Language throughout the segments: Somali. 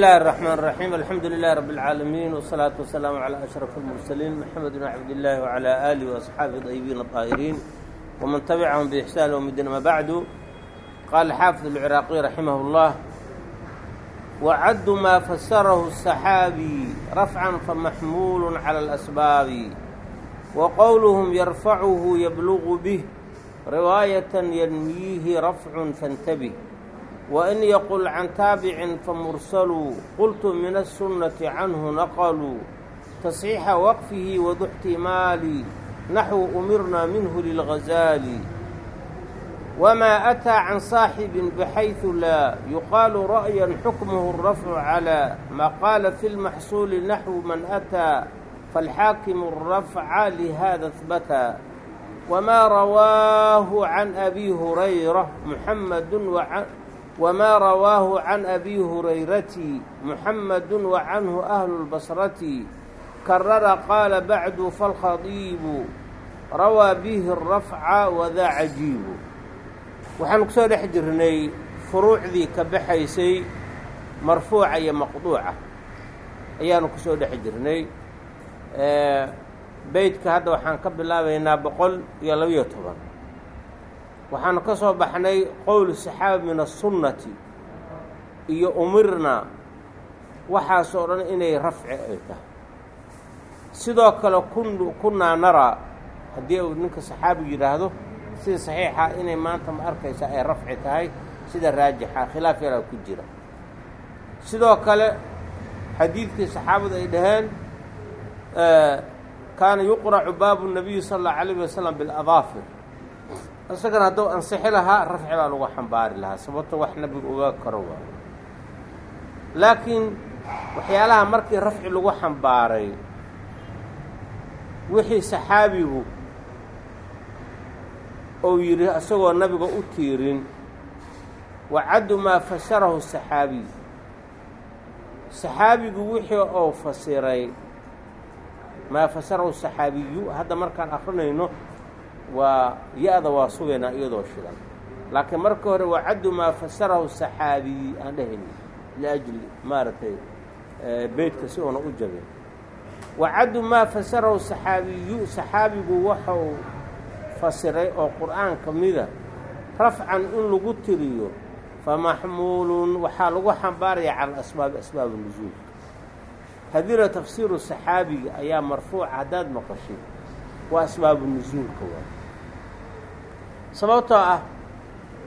الله الرحمن الرحيم الحمد لله رب العالمين والصلاة والسلام على أشرف المرسلين محمد بن عبد الله وعلى آله وأصحابه الطيبين الطاهرين ومن تبعهم بإحسان يوم الدين ما بعد قال الحافظ العراقي رحمه الله وعد ما فسره السحابي رفعا فمحمول على الأسباب وقولهم يرفعه يبلغ به رواية ينميه wain yaqul can taabicin famursaluu qultu min الsunnati canhu naqaluu tasxiixa waqfihi waduxtimaali naxwu umirna minhu lilghazaali wamaa ataa can saaxibin baxaydu laa yuqaalu ra'yan xukmuhu الrafcu calaa maa qaala fi lmaxsuuli naxwu man ataa faalxaakimu الrafca lihaada ahbataa wamaa rawaahu can abi hurayra muxamadu wmaa rawaahu can abi hurayrati muxamadu wacanhu ahlu lbasrati karara qaala bacdu falkhadiibu rawaa bihi rafca wadaa cajiibu waxaanu ku soo dhex jirnay furuucdii ka baxaysay marfuuca iyo maqduuca ayaanu ku soo dhex jirnay beytka hadda waxaan ka bilaabaynaa boqol iyo labayo toban waxaanu ka soo baxnay qowl saxaabi min asunnati iyo umirna waxaasoo dhan inay rafci ay tahay. Sidoo kale kun kunnaa naraa haddii uu ninka saxaabigu yidhaahdo sida saxiixa inay maanta ma arkaysa ay rafci tahay sida raajixa khilaaf yaraa ku jira. Sidoo kale xadiidkii saxaabadu ay dhaheen kaana yuqracu baabu nabiyi sala allahu alayh wasalam biladaafir isagana hadduu ansixi lahaa rafci baa lagu xambaari lahaa sababto wax nabigu ogaa karo waa. Laakiin waxyaalaha markii rafci lagu xambaaray wixii saxaabigu ou yidhi isagoo nabiga u tiirin wacaddu maa fasarahu saxaabiy saxaabigu wixii ou fasiray maa fasarahu saxaabiyu hadda markaan akrinayno waa ya-da waa sugaynaa iyadoo shidan. Laakiin marka hore wacaddu maa fasarahu saxaabiyi aan dhehayni liajli maaragtay beytka si uuna u jabin. Wacaddu maa fasarahu saxaabiyu saxaabigu waxau fasiray oo qur'aan ka mida rafcan in lagu tiriyo famaxmuulun waxaa lagu xambaaraya cala asbaabi asbaabu nusuulka hadira tafsiiru saxaabiga ayaa marfuuca haddaad maqashay waa asbaabu nusuulka waa sababtoo ah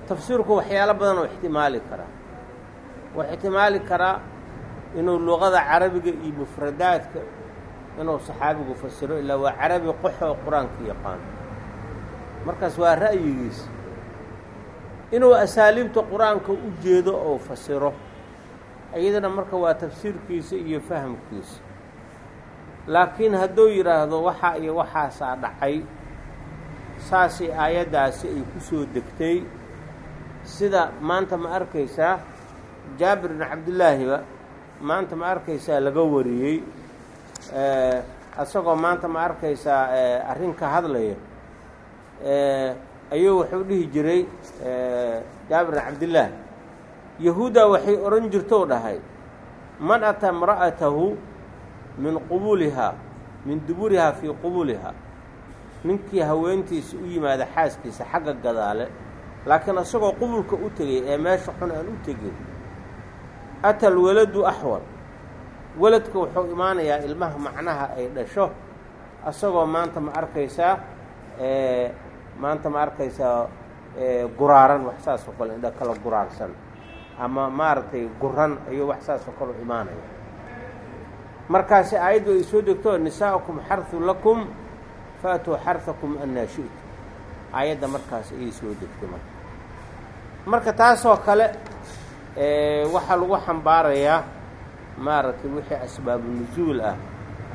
tafsiirku waxyaalo badan oo ixtimaali karaa wax ixtimaali karaa inuu luqada carabiga iyo mufradaadka inuu saxaabigu fasiro ilaa waa carabi qoxoo qur'aanka yaqaano markaas waa ra'yigiisa inuu asaaliibta qur'aanka u jeedo oo fasiro iyadana marka waa tafsiirkiisa iyo fahamkiisa. Laakiin hadduu yidhaahdo waxaa iyo waxaasaa dhacay saasay aayaddaasi ay ku soo degtay. Sida maanta ma arkaysaa jaabir bin cabdillaahiba maanta ma arkaysaa laga wariyey isagoo maanta ma arkaysaa arrin ka hadlaya. Ayuu wuxuu dhihi jiray jaabir bin cabdillaahi yahuudda waxay odhan jirtou dhahay man ata imra'atahu min qubulihaa min duburihaa fii qubulihaa ninkii haweentiisa u yimaada xaaskiisa xagga gadaale laakiin isagoo qubulka u tegay ee meesha xun aan u tegin ata alwaladu axwal weladka wuxuu imaanayaa ilmaha macnaha ay dhasho isagoo maanta ma arkaysaa maanta ma arkaysaa guraaran wax saas oo kale indha kala guraarsan ama maaragtay guran ayuu wax saas oo kale imaanaya markaasi aayaddu ay soo degto nisaa'ukum xarhu lakum faatuu xarhakum annaa shi'tu aayadda markaas ayay soo degtay marka marka taasoo kale waxaa lagu xambaarayaa maaragtay wixii asbaabu nusuul ah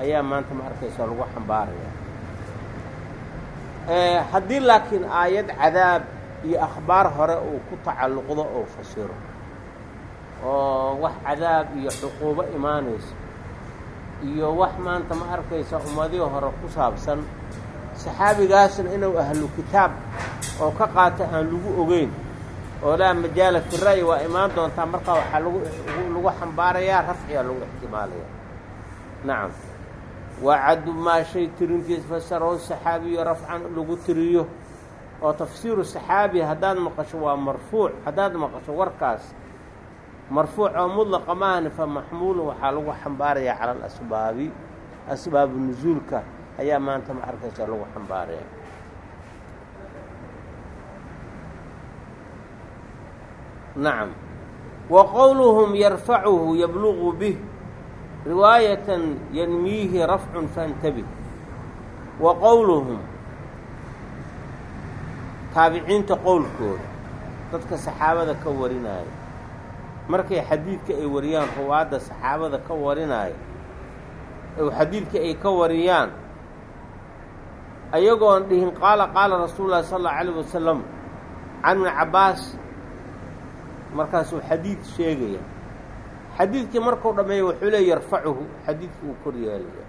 ayaa maanta ma arkaysaa lagu xambaarayaa haddii laakiin aayad cadaab iyo akhbaar hore uu ku tacalluqdo oo fasiro oo wax cadaab iyo cuquubo imaanaysa iyo wax maanta ma arkaysa ummadihii hore ku saabsan saxaabigaasna inuu ahlu kitaab oo ka qaata aan lagu ogeyn. Oo laa majaala fi waa imaan doontaa markaa waxaa lagu xambaarayaa rafciga lagu ixtimaalaya nacam waa caddu maa shay tirintiis fasarahu saxaabiyo rafcan lagu tiriyo. Oo tafsiiru saxaabi haddaad maqasho waa marfuuc haddaad maqasho warkaas marfuuc oo mudlaqa maahni fa maxmuulun waxaa lagu xambaarayaa cala alasbaabi. Asbaabu nusuulka ayaa maanta ma arkaysa lagu xambaaraya. Nacam wa qowluhum yarfacuhu yablugu bih riwaayatan yanmiihi rafcun faintabih wa qowluhum taabiciinta qowlkooda dadka saxaabada ka warinaayo markay xadiidka ay wariyaan ruwaadda saxaabada ka warinaayo ou xadiidka ay ka wariyaan ayagoon dhihin qaala qaala rasuulu llahi sala allau alayh wasalam can ibni cabbaas. Markaasuu xadiid sheegaya. Xadiidkii markuu dhammeeya wuxuu leey yarfacuhu xadiidkii uu kor yeelaya.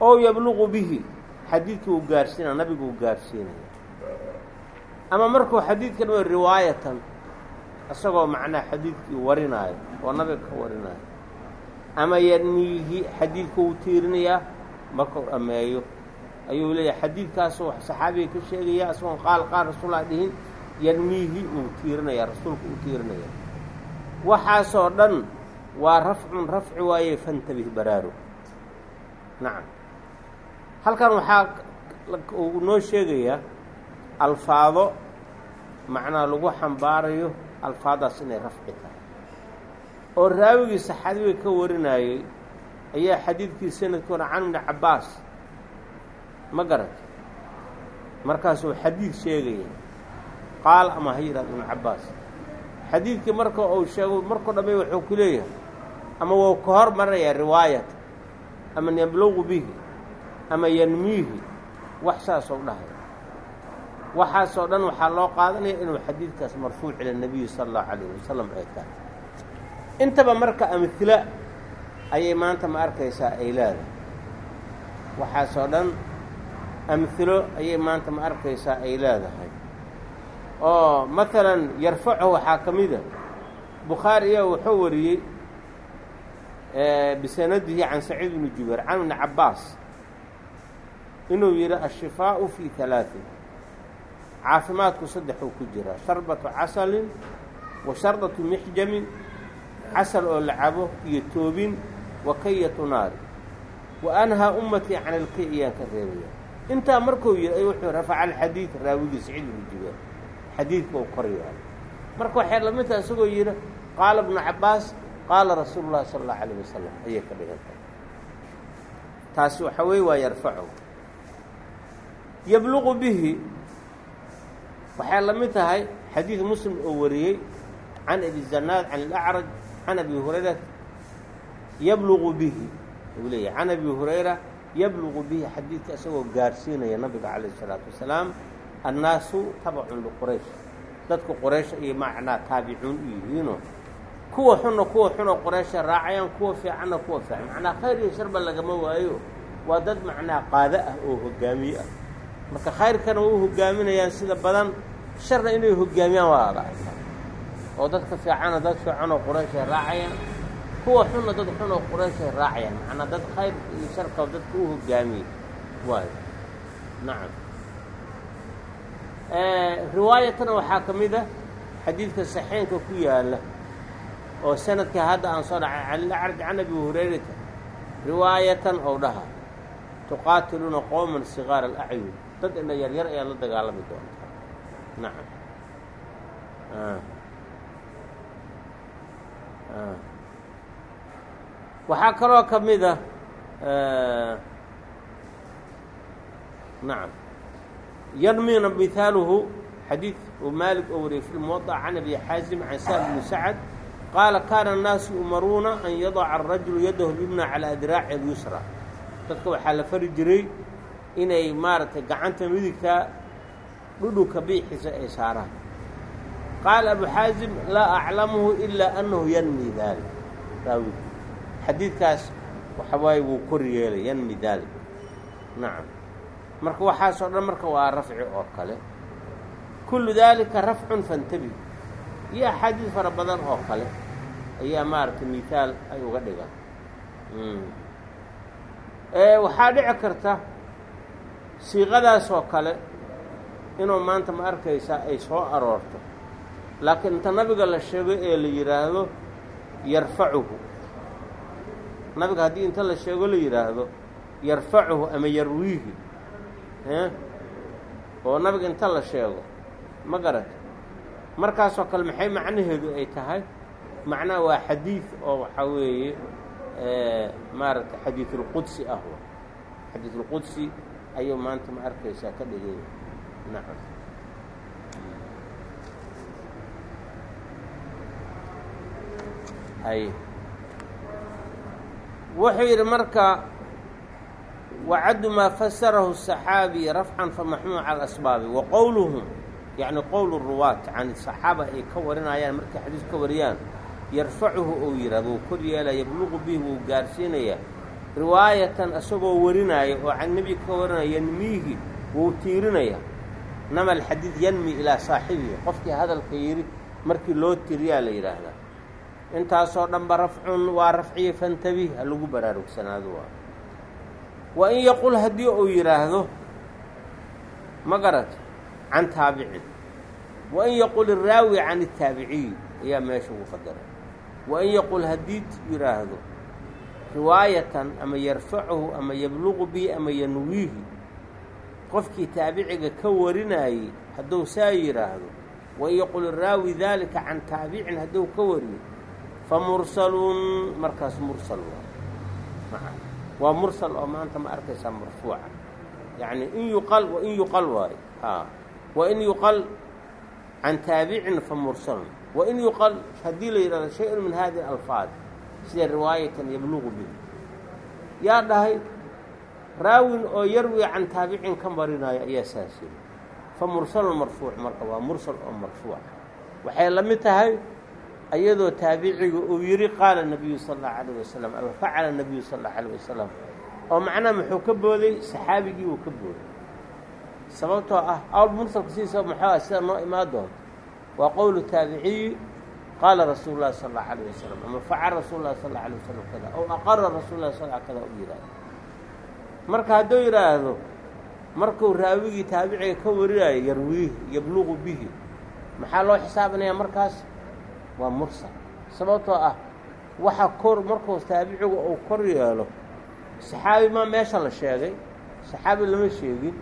Oo yabluqu bihi xadiidkii uu gaarsiinaya nabigu uu gaarsiinaya. Ama markuu xadiidka dhama riwaayatan isagoo macnaha xadiidkii warinaayo oo nabiga ka warinaayo ama yarmiihi xadiidka uu tiirinayaa markuu dhammeeyo ayuu leeyahay xadiidkaasoo saxaabiga ka sheegaya isagoon qaal qaal rasuullah dhihin yarmiihi uu tiirinaya rasuulku uu tiirinaya waxaasoo dhan waa rafcun rafci waaye fantabih baraaru. Nacam halkan waxaa uu noo sheegayaa alfaado macnaa lagu xambaarayo alfaadaas inay rafci tahay. Oo raawigii saxaabiga ka warinayey ayaa xadiidkii sanadkoona can ibni cabbaas ma garata markaasuu xadiid sheegaya qaal ama ha yidhahdo ibnu cabbaas. Xadiidkii marka uu sheego markuu dhammay wuxuu ku leeyahay ama wuu ka hor marinayaa riwaayata ama yabluqu bihi ama yanmiihi wax saasoo dhahaya waxaasoo dhan waxaa loo qaadanaya inuu xadiidkaas marfuuc ila nebiyi sala allahu calayh wasalam ay tahay. Intaba marka amhila ayay maanta ma arkaysaa ay leedahay waxaasoo dhan amhilo ayay maanta ma arkaysaa ay leedahay oo maalan yarfacu waxaa ka mida bukhaari iya wuxuu wariyey bisanadihi can saciid bni jubayr can ibni cabbaas inuu yidhi ashifaau fi halaatin caafimaadku saddexuu ku jiraa sharbatu casalin wa shardatu mixjamin casal oo la cabo iyo toobin wa kayatu naari wa anhaa ummatii can ilkay iyaan ka reebaya. Intaa markuu yidhi wuxuu rafaca alxadiid raawigii saciid bni jubayr xadiidka uu kor yahay marka waxay lamidtaha isagoo yidhi qaala ibnu cabbaas qaala rasuulu llahi sala allahu alayh wasalam ayay ka dhigan tahay. Taasi waxa weeye waa yarfacu. Yabluqu bihi waxay la mid tahay xadiid muslim oo wariyey can abi zanaad can alacraj can abi hurayra yabluqu bihi. Uu leeyahy can abi hurayra yabluqu bihi xadiidka isagoo gaarsiinaya nabiga calayh isalaatu wasalaam annaasu tabacun liquraysh dadku quraysh iyo macnaa taabicuun u yihiinoo kuwa xunna kuwa xunoo quraysha raacayaan kuwa fiicanna kuwa fiican. Macnaa khayr iyo sharba lagama waayo. Waa dad macnaa qaado ah oo hogaamiye ah. Marka khayrkana way u sida badan sharna inay hogaamiyaan waa arkaa oo dadka fiicana dad fiicanoo qurayshay raacayaan kuwa xunna dad xunoo qurayshay raacayaan. Macnaa dad khayr iyo sharka dadka u hogaamiyey waayo nacam. Riwaayatana waxaa ka mid a xadiidka saxeenka ku yaalla oo sannadkii hadda aan soo dhacay calilacraj can abi hurayrata riwaayatan ou dhaha tuqaatiluuna qowman sigaara alacyun dad ina yaryar ayaa la dagaalami doontaa nacam waxaa kaloo ka mid a nacam yarmina mihaaluhu xadiid uu maalik oo wariyey fi lmuwaطa can abi xaazim can sahl bni sacad qaala kaana الnaasu yumaruuna an yadaca الrajulu yadahu lyumna calى adiraaci اlyusra dadka waxaa la fari jiray inay maaragtay gacanta midigta dhudhunka biixiisa ay saaraan. Qaala abu xaazim laa aclamuhu ilaa annahu yanmi daalik raawi xadiidkaas waxa wuu kor yeelay yanmi daalik nacam marka waxaasoo dhan marka waa rafci oo kale. Kullu daalika rafcun fantabi. Iyo axaadiis fara badan oo kale ayaa maaragtay mihaal ay uga dhigaan. Waxaa dhici karta siiqadaas oo kale inuu maanta ma arkaysaa ay soo aroorto. Laakiin inta nabiga la sheego ee la yidhaahdo yarfacuhu. Nabiga haddii inta la sheego la yidhaahdo yarfacuhu ama yarwiihi. Oo nabiga inta la sheego. Ma garata markaasoo kale maxay macnaheedu ay tahay? Macnaha waa xadiid oo waxaa weeye maaragtay xadiidulqudsi ah. Xadiidulqudsi ayuu maanta ma arkaysaa ka dhigay nacam hay wuxuu yidhi marka wacaddu maa fasarahu الصaxaabi rafcan famaxmuul cala asbaabi wa qowluhum yacni qowl ruwaat can saxaaba ay ka warinayaan markay xadiis ka wariyaan yarfacuhu ou yidhahdo wuu kor yeelaya yabluqu bihi wuu gaarsiinayaa riwaayatan isagoo warinaya oo can nebi ka warinaya yanmiihi wuu tiirinaya nama alxadiid yanmi ilaa saaxibihi. Qofkii hadalka yidhi markii loo tiriyaa la yidhaahdaa intaasoo dhanba rafcun waa rafciya fantabih ha lagu baraarugsanaado waa wa in yaqul haddii uu yidhaahdo ma garat can taabicin. Wa in yaqul iraawi can الtaabiciyi ayaa meesha ugu qadaray wa in yaqul haddii yidhaahdo riwaayatan ama yarfacuhu ama yabluqu bihi ama yanwiihi qofkii taabiciga ka warinayey hadduu saa yidhaahdo wa yaqul iraawi daalika can taabicin hadduu ka wariyo fa mursalun markaas mursal waa. Waa mursal oo maanta ma arkaysaa marfuuca. Yacni in yuqal wa in yuqal waayo a wa yuqal can taabicin fa mursalun. Wa yuqal haddii la yidhahdo shay-un min hadihi alfaad sida riwaayatan yabluqu bihi. Yaa dhahay raawin oo yarwi can taabicin ka marinayo ayaa saas yiri fa mursalun marfuuc marka waa mursal oo marfuuca waxay la mid tahay iyadoo taabiciga uu yidhi qaala nabiyu sala allahu alayh wasalam ama facala nabiyu sala allahu alayh wasalam oo macnaha muxuu ka booday saxaabigii uu ka booday. Sababtoo ah awl mursalka sidiisa muxuu ah sida noo imaan doonto waa qowlu taabiciyi qaala rasuulu llahi sala allahu alayh wasalam ama facala rasuulu llahi sala allahu alayh wasalam kada ow aqara rasuulu llahi sal kada u yidhaahdo marka hadduu yidhaahdo markuu raawigii taabiciga ka warinayo yarwiihi yabluqu bihi maxaa loo xisaabinayaa markaas? Waa mursal. Sababtoo ah waxa kor markuu taabicigu uu kor yeelo saxaabi maa meesha la sheegay. Saxaabi lama sheegin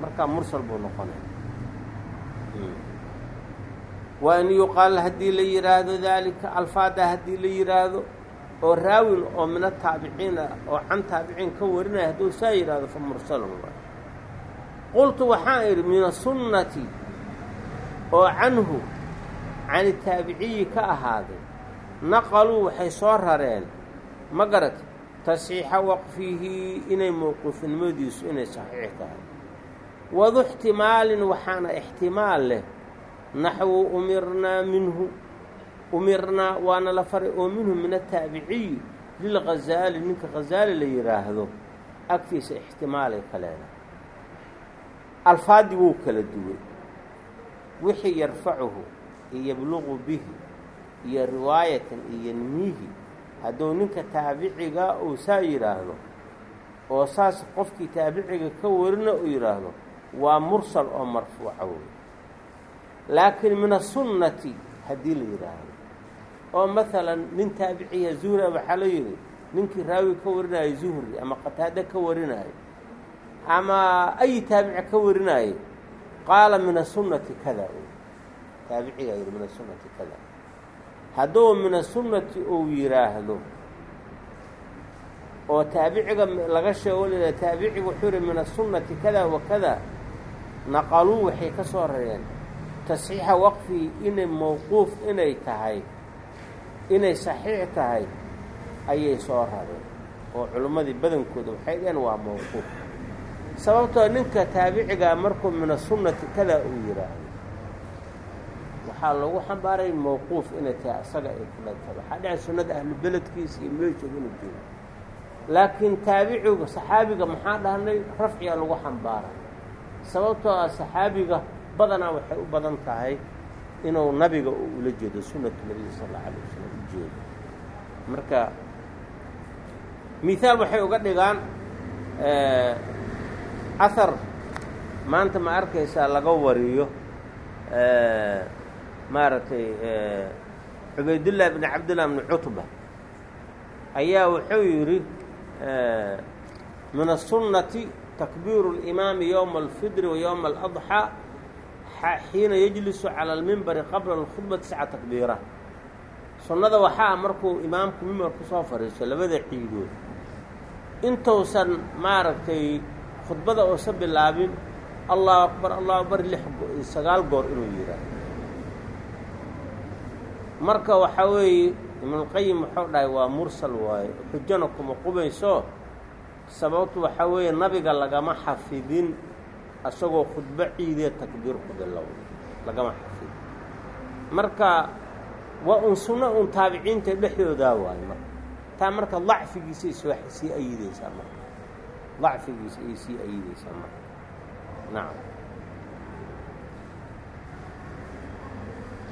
markaa mursal buu noqonaya waa in yuqaal haddii la yidhaahdo daalika alfaada haddii la yidhaahdo oo raawin oo min ataabiciin ah oo can taabiciin ka warinaya hadduu saa yidhaahdo fa mursalun waay qultu waxaan idhi min asunnati oo canhu can taabiciyi ka ahaaday naqaluu waxay soo rareen ma garat tasxiixa waqfihi inay mowquufnimadiisu inay saxiix tahay. Wadu ixtimaalin waxaana ixtimaal leh naxwu umirnaa minhu umirnaa waana la faray oo minhu min ataabiciyi lilghazaali ninka ghazaali la yidhaahdo agtiisa ixtimaalay ka leedahay alfaadii wuu kala duway. Wixii yarfacuhu iyo yabluqu bihi iyo riwaayatan iyo yanmiihi hadduu ninka taabiciga uu saa yidhaahdo oo saas qofkii taabiciga ka warina uu yidhaahdo waa mursal oo marfuuca wey laakiin min asunnati haddii la yidhaahdo oo maalan nin taabiciya zuhra waxaa la yidhi ninkii raawi ka warinaayo zuhri ama qataade ka warinaayo ama ay taabici ka warinaayo qaala min asunnati kada. Taabicigaa yidhi min asunnati kada. Hadduu min asunnati uu yidhaahdo oo taabiciga laga sheego laa taabiciga wuxuu yihi min asunnati kada wa kada naqaluu waxay ka soo rareen tasxiixa waqfii inay mawquuf inay tahay inay saxiix tahay ayay soo rareen oo culimmadii badankooda waxay dhaheen waa mawquuf. Sababtoo ninka taabicigaa markuu min asunnati kada uu yidhaahdo waxaa lagu xambaaray mawquuf inay tahay asaga ay kulanta waxaa dhece sunnada ahlu beledkiisa iyo meeshooda inuu joogo laakiin taabiciga saxaabiga maxaa dhahnay? Rafciga lagu xambaara sababtoo ah saxaabiga badanaa waxay u badan tahay inuu nabiga ula jeedo sunnatu nabiga sal alla alay wasalam u jeedo marka mihaal waxay uga dhigaan ahar maanta ma arkaysaa laga wariyo maaragtay cubaydullahi bni cabdillah bni cutba ayaa wuxuu yidhi min الsunnati takbiiru اlimaami yowma alfidri wa yowma aladxaa xiina yejlisu cala almimbari qabla alkhudba tisca takbiira sunnada waxaa markuu imaamku mimbar ku soo labada ciidood intuusan maaragtay khudbada uusa bilaabin allahu akbar allahu akbar lix sagaal goor inuu yidhaahdo marka waxaa weeye ibnulqayim wuxuu dhahay waa mursal waaye xujana kuma qubayso. Sababtu waxaa weeye nabiga lagama xafidin isagoo khudbo ciidee takbiir ku bilowda lagama xafidin. Marka waa un sunno un taabiciinta dhexdoodaa waayo marka. Taa marka dacfigiisay soo sii ayideysaa marka. Dacfigiisa ayay sii ayideysaa marka. Nacam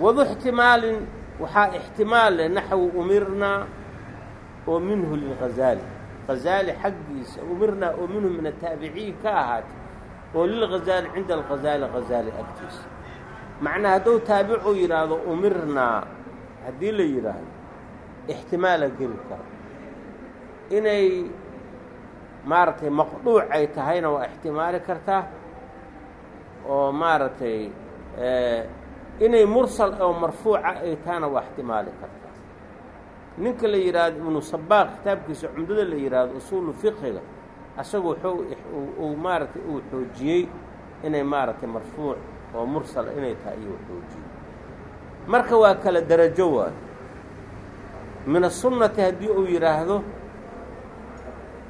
wadu ixtimaalin waxaa ixtimaal leh naxwu umirnaa oo minhu lilghazaali ghazaali xaggiisa umirnaa oo minhu min ataabiciin ka ahaatay oo lilghazaali cinda alghazaali ghazaali agtiisa. Macnaa hadduu taabicu yidhaahdo umirnaa haddii la yidhaahdo ixtimaala geli kara inay maaragtay maqduuc ay tahayna waa ixtimaali kartaa oo maaragtay inay mursal oo marfuuca ay tahana waa ixtimaali kartaa. Ninka la yidhaahdo ibnu sabaaq kitaabkiisa cumdada la yidhaahdo usuulu fiqiga asagu uu maaragtay uu xoojiyey inay maaragtay marfuuc oo mursal inay tahay iyuu xoojiyey marka waa kala derajo waayo min asunnati haddii uu yidhaahdo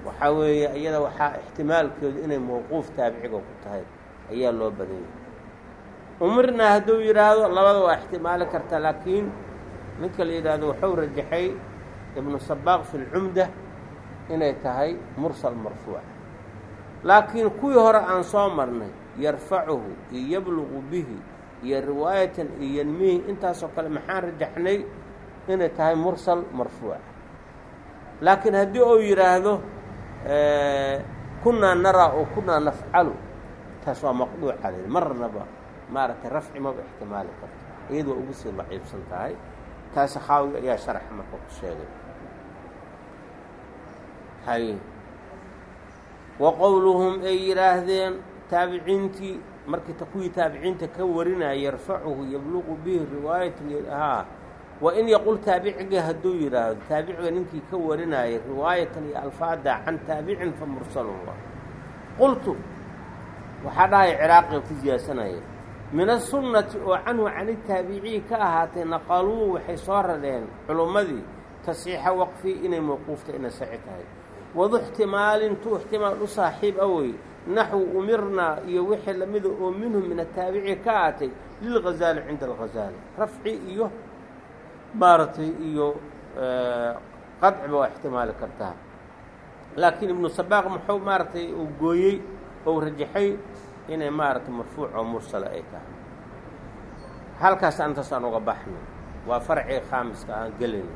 waxaa weeye iyada waxaa ixtimaalkeedu inay mawquuf taabiciga ku tahay ayaa loo badan yahay. Umirnaa hadduu yidhaahdo labada waa ixtimaali karta laakiin ninka la yidhaahdo wuxuu rajaxay ibnu sabaaq fi lcumda inay tahay mursal marfuuc. Laakiin kuwii hore aan soo marnay yarfacuhu iyo yabluqu bihi iyo riwaayatan iyo yanmihi intaasoo kale maxaan rajaxnay inay tahay mursal marfuuc. Laakiin haddii uu yidhaahdo kunaa naraa oo kunaa nafcalu taas waa maqduuca leh marnaba maaragtay rafci maba ixtimaali karto iyad waa ugu sii daciifsan tahay taasi khaawiga ayaa sharaxa marka ku sheegay. Hay. Wa qowluhum ay yidhaahdeen taabiciintii markii kuwii taabiciinta ka warinaya yarfacuhu yabluqu bihi riwaayatan haa wa in yaqul taabiciga hadduu yidhaahdo taabiciga ninkii ka warinaya riwaayatan iyo alfaada can taabicin fa mursalun qultu waxaa dhahay ciraaqiga ku siyaasanaya min asunnati oo canhu can itaabiciyi ka ahaatay naqaluu waxay soo radheen culummadii tasxiixa waqfii inay mawquufta ina saci tahay. Wadu ixtimaalin ixtimaal u saaxiib awey naxwu umirnaa iyo wixii lamida oo minhu min ataabici ka ahaatay lilghazaali cinda alghazaali. Rafci iyo maaragtay iyo qadciba waa ixtimaali kartaa. Laakiin ibnu sabaaq muxuu maaragtay uu gooyey ou rajaxay inay maaragtay marfuuc oo mursala ay tahay. Halkaas antaas aan uga baxno. Waa farcii khaamiska aan gelino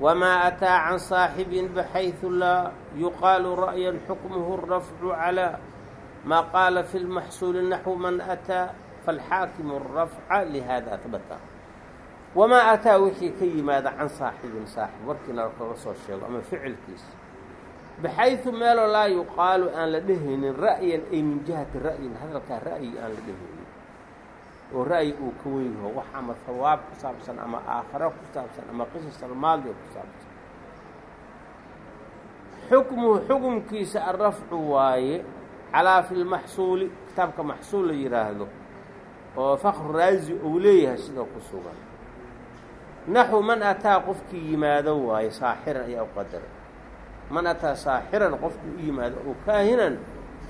wamaa ataa can saaxibin baxayثu laa yuqaalu ra'yan xukmuhu الrafcu calىa maa qaala fi اlmaxsuuli naxwu man ataa faalxaakimu الrafca lihada ahbata wamaa ataa wixii ka yimaada can saaxibin saaxib warkiina kaga soo sheego ama ficilkiisa baxayثu meeloo laa yuqaalu aan la dhehaynin ra'yan ay min jihati ra'yin hadalkaa ra'yi aan la dhehaynin oo ra'yi uu ka wen yaho wax ama hawaab ku saabsan ama aakharo ku saabsan ama qisas almaadiga ku saabsan. Xukmuhu xukumkiisa alrafcu waaye calaa fi lmaxsuuli kitaabka maxsuul la yidhaahdo oo fakru raazi uu leeyahay sida ku sugan. Naxwu man ataa qofkii yimaado waaye saaxiran ayaa u qadaray man ataa saaxiran qofkii u yimaado oo kaahinan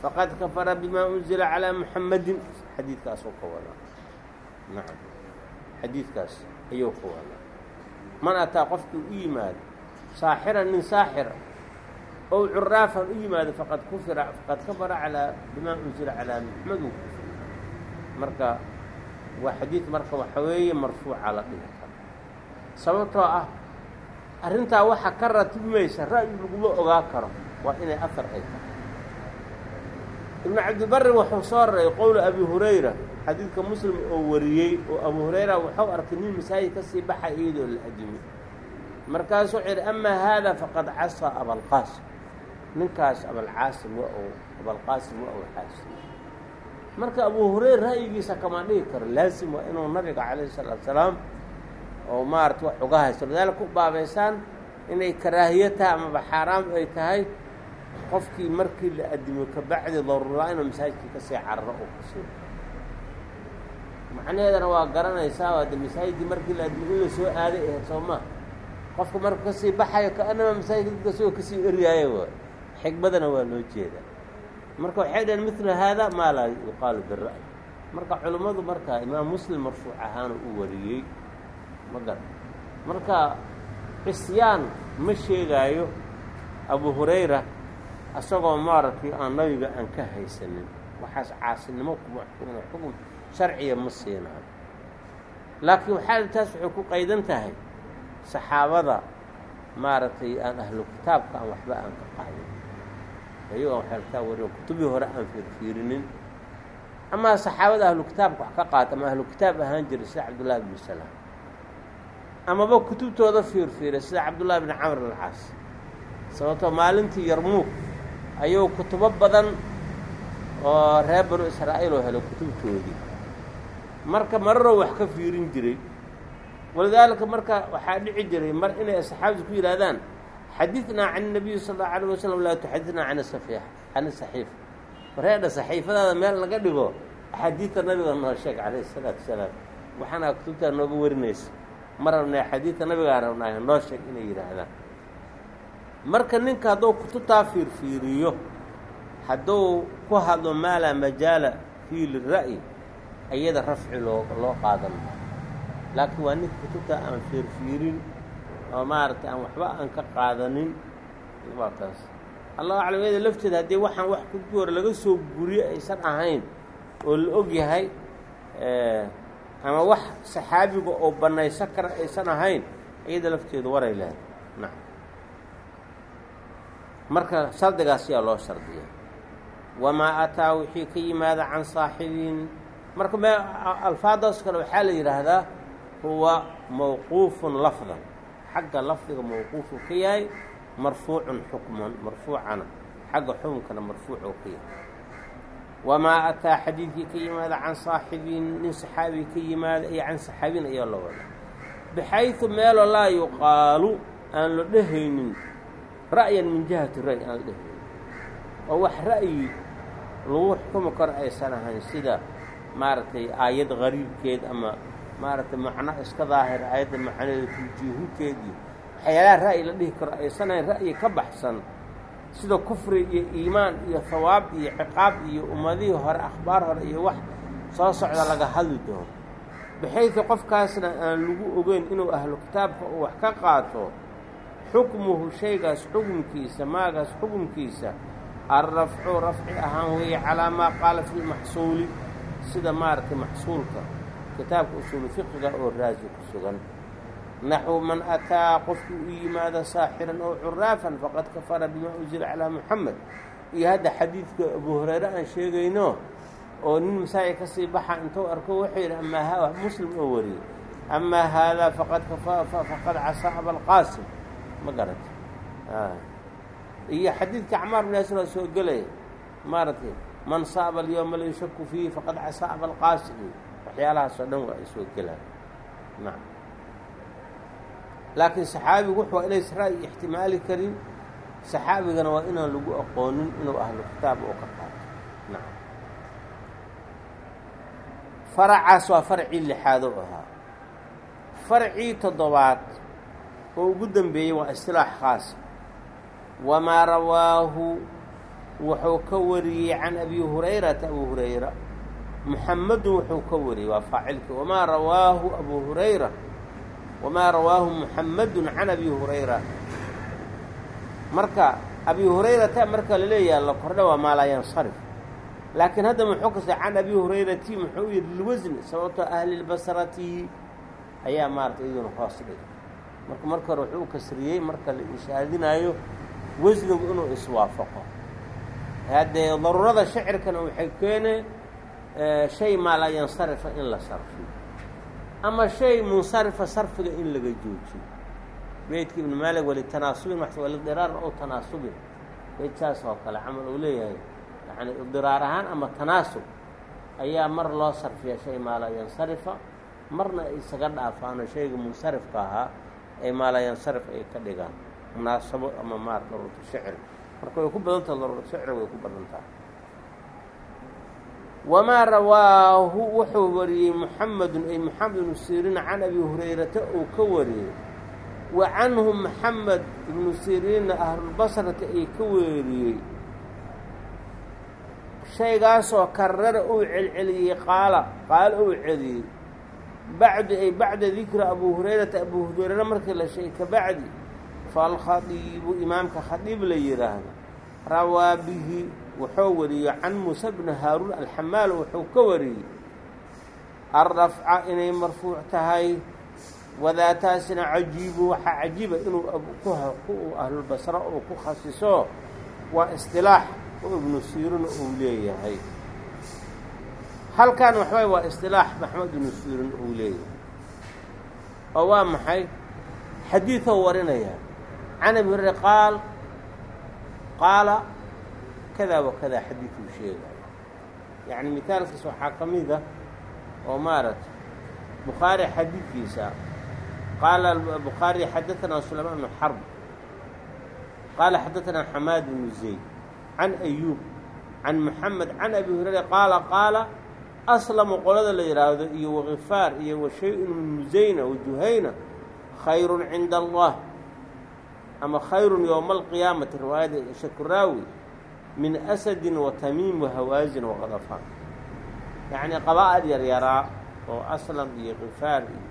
faqad kafara bimaa unzila calaa muxamadin xadiidkaasuu ka wadaa nacam xadiidkaas ayuu wadaa man ataa qofkii u yimaado saaxiran nin saaxira ow curaafan u yimaado faqad kufira faqad kafara calaa bimaa unzila calaa muxamed uu kufri marka waa xadiid marka waxa weeye marfuuca la dhigi karo sababtoo ah arrintaa waxaa ka ratibmaysa ra'yi laguma ogaa karo waa inay afar ay tahay ibnu cabdibari wuxuu soo raray qowla abi hurayra xadiidka muslim oo wariyey oo abu hurayra wuxuu arkay nin masaajid ka sii baxay iyadoo la adimay markaasuu wuxuu yidhi amaa haada faqad casaa abalqaasim ninkaas abalcaasim wa ou abalqaasim wa ou xaasim marka abu hurayra ra'yigiisa kama dhigi karo laasim waa inuu nabiga calayhi salaatu salaam oo maarata wax uga haysto. Lidaalika ku baabaysaan inay karaahiyo tahay amaba xaaraam ay tahay qofkii markii la adimo kabacdi daruuraa inuu masaajidkii ka sii cararo oo ka sii macnaheedana waa garanaysaa waa de masaajidkii markii in la soo aaday ahayd soo maa qofka markuu ka sii baxayo kaanama masaajidka dadkasoo ka sii eryaayo waay xigmadana waa loo jeedaa marka waxay dhaheen midla haada maa laa yuqaalu bira'y marka culimmadu marka imaam muslim marfuuc ahaana u wariyey ma garan. Marka cisyaan ma sheegaayo abu hurayra isagoo maaragtay aan nabiga aan ka haysanin. Waxaas caasinimo kuma xukuna xukun sharciya ma siinaayo laakiin waxaa taas waxay ku qaydan tahay saxaabada maaragtay aan ahlu kitaabka aan waxba aan ka qaadin. Ayagoo aan ahlu kitaab warin kutubii hore aan fiirfiirinin amaa saxaabada ahlu kitaabka wax ka qaata ama ahlu kitaab ahaan jiray sida cabdullaahi bnu salaam. Amaba kutubtooda fiirfiiray sida cabdullaahi bni camr alcaas. Sababtoo maalintii yarmuug ayuu kutubo badan oo reer banu israa'iil oo helay kutubtoodii marka mararoo wax ka fiirin jiray walidaalika marka waxaa dhici jiray mar inay asxaabti ku yidhaahdaan xadidnaa can الnabiyi sal اllau alيه wasalam laa tuxadidnaa can safiix can saxiifa wareedha saxiifadaada meel laga dhigo axaadiidta nabiga noo sheeg calayh الsalaatu wasalaam waxaana kutubtaa nooga warinaysa ma rabnaa xadiidta nabigaa rabnaa noo sheeg inay yidhaahdaan marka ninka hadduu kutubtaa fiirfiiriyo hadduu ku hadlo maa laa majaala fii lira'yi iyada rafci loo loo qaadan. Laakiin waa ninka kutubta aan fiirfiirin oo maaragtay aan waxba aan ka qaadanin. Waa kaas allahu aclam iyada lafteeda haddii waxaan wax kutubtii hore laga soo guriyo aysan ahayn oo la og yahay ama wax saxaabiga oo bannaysan kara aysan ahayn iyada lafteedu waray lehay nacam marka shardigaas yaa loo shardiya wamaa ataa wixii ka yimaada can saaxibiin marka me alfaadaas kale waxaa la yidhaahdaa huwa mawquufun lafdan. Xagga lafdiga mawquufuu ka yahay marfuucun xukman marfuucana. Xagga xukunkana marfuucuu ka yahay. Wamaa ataa xadiidkii ka yimaada can saaxibiin nin saxaabi ka yimaada iyo can saxaabiin ayaa loo wada bixaydu meelo laa yuqaalu aan la dhehaynin ra'yan min jihati ra'y aan la dhehaynin oo wax ra'yi lagu xukumi karo aysan ahayn sida maaragtay aayad qariibkeed ama maaragtay macno iska daahir aayadda macnaheeda tuujiihinkeedii waxyaalaha ra'yi la dhihi karo aysan ahayn ra'yi ka baxsan. Sida kufri iyo iimaan iyo hawaab iyo ciqaab iyo ummadihii hore akhbaar hore iyo wax soo socda laga hadli doono. Baxaydu qofkaasna aan lagu ogeyn inuu ahlu kitaabka uu wax ka qaato xukmuhu shaygaas xukumkiisa maagaas xukumkiisa alrafcu rafci ahaan weeye calaa maa qaala fi lmaxsuuli sida maaragtay maxsuulka kitaabka usuulu fiqiga oo raasi ku sugan. Naxwu man ataa qofkii u yimaada saaxiran oo curaafan faqad kafara bimaa unzila calaa muxamed iyo hadda xadiidka abu hurayre aan sheegayno oo nin masaajid ka sii baxa intuu arko wuxuu yidhi amaa muslim oo wariyey. Amaa haadaa faqad faqad casaa abalqaasim ma garata iyo xadiidka acmaar bin yaasir waa soo gelaya maaragtay man saaba alyowma la yushaku fiihi faqad casaa abalqaasim waxyaalahaasoo dhan waa ay gelaan nacam laakiin saxaabigu wuxu waa inays ra'yi ixtimaali karin. Saxaabigana waa inaan lagu aqoonin inuu ahlu kitaab oo ka qaato. Nacam faracaas waa farcii lixaad oo ahaa. Farcii toddobaad oo ugu dembeeyey waa istilaax khaasa wamaa rawaahu wuxuu ka wariyey can abi hurayrata abu hurayra. Muxamedun wuxuu ka wariyey waa faacilkii. Wamaa rawaahu abu hurayra? Wamaa rawaahu muxamedun can abi hurayra? Marka abi hurayrata marka la leeyaha la kordha waa maa laa yansarif. Laakiin hadda muxuu kastay can abi hurayrati muxuu yidhi lwasni sababtoo ahlilbasrati ayaa maarata iyaduna hoos dhigay. Marka marka hore wuxuu kasriyey marka la ishaadinaayo wasnigu inuu iswaafaqo haddee daruurada shacirkana waxay keeneen shay maa laa yansarifa in la sarfiyo. Ama shay munsarifa sarfiga in laga joojiyo. Beydka ibnu maalik walitanaasubin walidiraar ow tanaasubin. Beyd oo kale camal uu leeyahay yani idiraar ahaan ama tanaasub ayaa mar loo sarfiya shay maa laa yansarifa. Marna ay isaga dhaafaano shayga munsarifka ahaa ee maa laa yansarif ay ka dhigaan. Munaasabo ama maar daruurta shicri marka way ku badan taha daruurta shicri way ku badan tahay wamaa rawaahu wuxuu wariyey muxamedun ay moxamed ibnu siriin can abi hurayrata uu ka wariyey. Wa canhu maxamed ibnu siriinna ahlulbasrata ay ka weeriyey. Shaygaasoo karrara uu celceliyey qaala qaalo uu celiyey. Bacdu ay bacda dikri abu hurayrata abu hurayra markii la sheegay ka bacdi faalkhadiibu imaamka khadiib la yidhaahdo rawaa bihi wuxuu wariyey can muuse bni haaruun alxamaal wuxuu ka wariyey alrafca inay marfuuc tahay wadaataasina cajiibu waxaa cajiiba inuu ku ahlulbasra uu ku khasiso waa isdilaax oo ibnu siirina uu leeyahay halkan waxbay waa isdilaax maxamed ibnu siirin uu leeyahay oo waa maxay xadiidoo warinaya can abi hurayra qaal qaala kadaa wa kadaa xadiidkuu sheegaya yacni mitaalkiis waxaa ka mid ah oo maaragtay bukhaari xadiidkiisa qaala bukhaari xadaanaa sulaymaan bnu xarb qaala xadaanaa xamaad bnu zayd can ayuub can moxamed can abi hurayra qaala qaala aslamu qolada la yidhaahdo iyo wakifaar iyo washay-un min musayna wajuhayna khayrun cinda allah ama khayrun yowma alqiyaamati riwaayada shakuraawi min asadin wa tamiim wahawaasin waqadafaan yacnii qabaa'ad yaryaraa oo aslam iyo kifaar iyo